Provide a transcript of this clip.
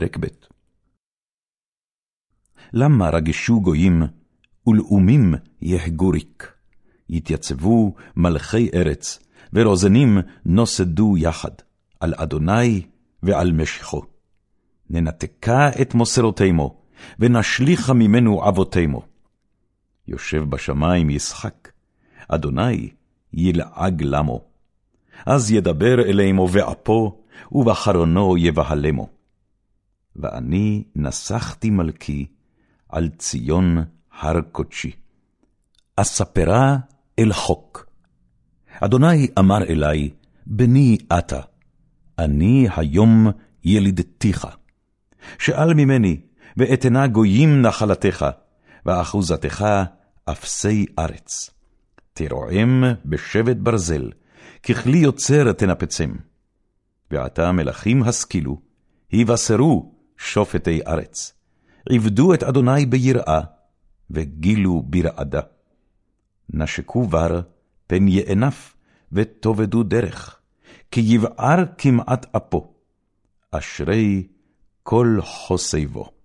פרק ב' למה רגשו גויים, ולאומים יהגו ריק? יתייצבו מלכי ארץ, ורוזנים נוסדו יחד, על אדוני ועל משכו. ננתקה את מוסרותימו, ונשליכה ממנו אבותימו. יושב בשמיים ישחק, אדוני ילעג למו. אז ידבר אלימו באפו, ובחרונו יבהלמו. ואני נסחתי מלכי על ציון הר קודשי. אספרה אל חוק. אדוני אמר אלי, בני אתה, אני היום ילידתיך. שאל ממני, ואתנה גויים נחלתך, ואחוזתך אפסי ארץ. תרועם בשבט ברזל, ככלי יוצר תנפצם. ועתה מלכים השכילו, היבשרו שופטי ארץ. עבדו את אדוני ביראה, וגילו ברעדה. נשקו בר, פן יאנף, ותאבדו דרך, כי יבער כמעט אפו, אשרי כל חוסי בו.